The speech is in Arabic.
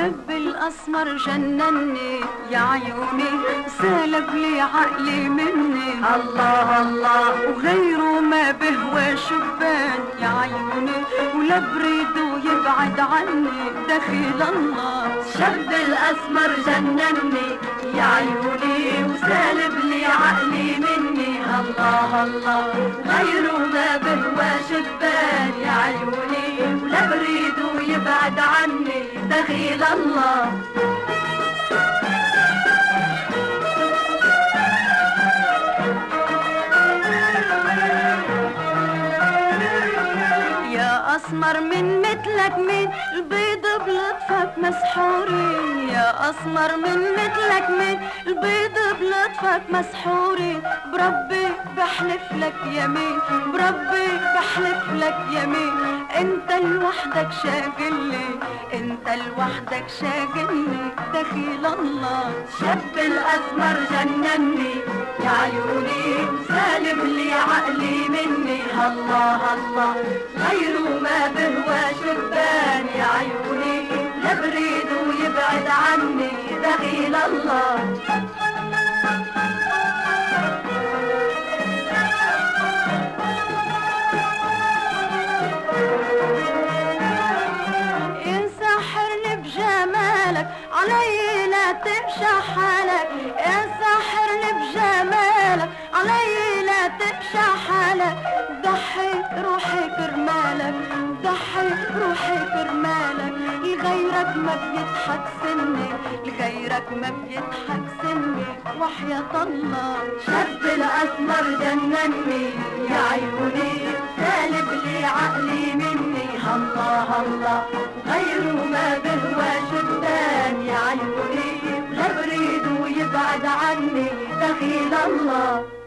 الشاب الأسمر جنني يا عيوني سالب لي عقلي مني. الله الله. وغيره ما بهوى شبان يا عيوني ولا بريده يبعد عني دخيل الله. شاب الأسمر جنني يا عيوني وسالب لي عقلي مني. الله الله. غيره ما بهوى شبان يا عيوني. يبعد عني دخيل الله. يا أسمر من مثلك مين البيض بلطفك مسحورين. يا أسمر من مثلك البيض بلطفك مسحورين بربي بحلف لك يمين. بربي بحلف لك يمين. انت لوحدك شاغلني انت لوحدك شاغلني دخيل الله. شاب الأسمر جنني. يا عيوني سالب لي عقلي مني. الله الله. غيره ما بهوى شبان. يا عيوني لا بريد ويبعد عني. دخيل الله. علي لا تمشى حالك يا ساحرني بجمالك. علي لا تمشى حالك. ضحي روحي كرمالك ضحي روحي كرمالك. لغيرك ما بيضحك سني لغيرك ما بيضحك سني. وحياة الله. شاب الأسمر جنني يا عيوني سالب لي عقلي مني. الله الله غيره ما بهوى ويبعد عني دخيل الله.